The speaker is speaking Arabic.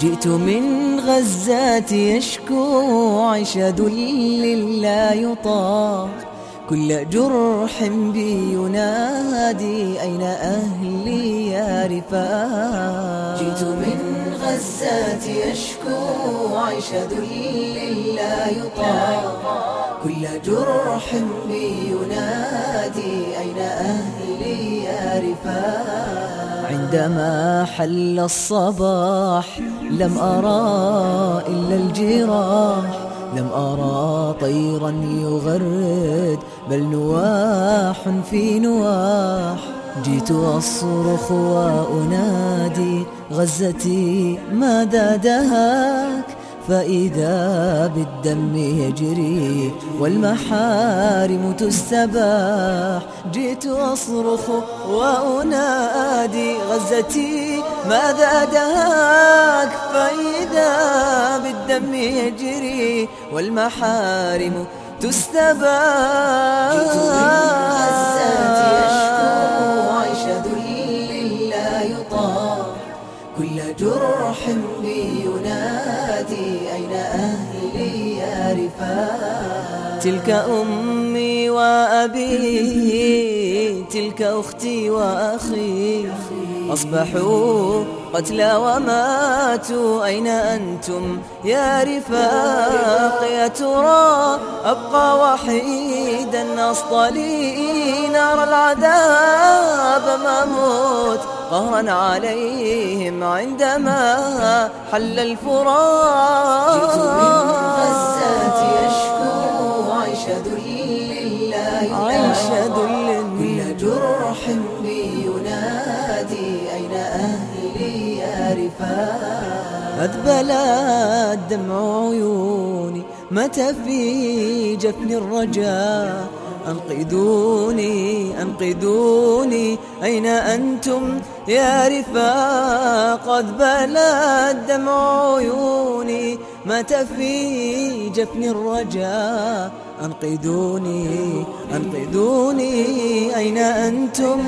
جئت من غزة يشكو ذل لا يطاق. كل جرح بي ينادي أين أهلي يا رفاق؟ جئت من غزة يشكو ذل لا يطاق. كل جرح بي ينادي أين أهلي يا رفاق؟ عندما حل الصباح لم أرى إلا الجراح لم أرى طيرا يغرد بل نواح في نواح. جيت أصرخ وأنادي غزتي ماذا دهاك؟ فإذا بالدم يجري والمحارم تستباح جئت أصرخ وأنادي غزتي ماذا دهاك؟ فإذا بالدم يجري والمحارم تستباح. جرح بي ينادي أين أهلي يا رفاق؟ تلك أمي وأبي تلك أختي وأخي. أصبحوا قتلى وماتوا أين أنتم يا رفاق؟ يا ترى أبقى وحيدا أصطلي نار العذاب؟ قهرا عليهم عندما حل الفراق جئت من غزة يشكو عيش ذل لا عيش ذل كل جرح بي ينادي أين أهلي يا رفاق أذبل الدمع عيوني متى في جفن الرجاء أنقذوني أنقذوني. أين أنتم؟ يا رفاق قد بلى الدمع عيوني. مات في جفن الرجاء؟ أنقذوني أنقذوني. أين أنتم؟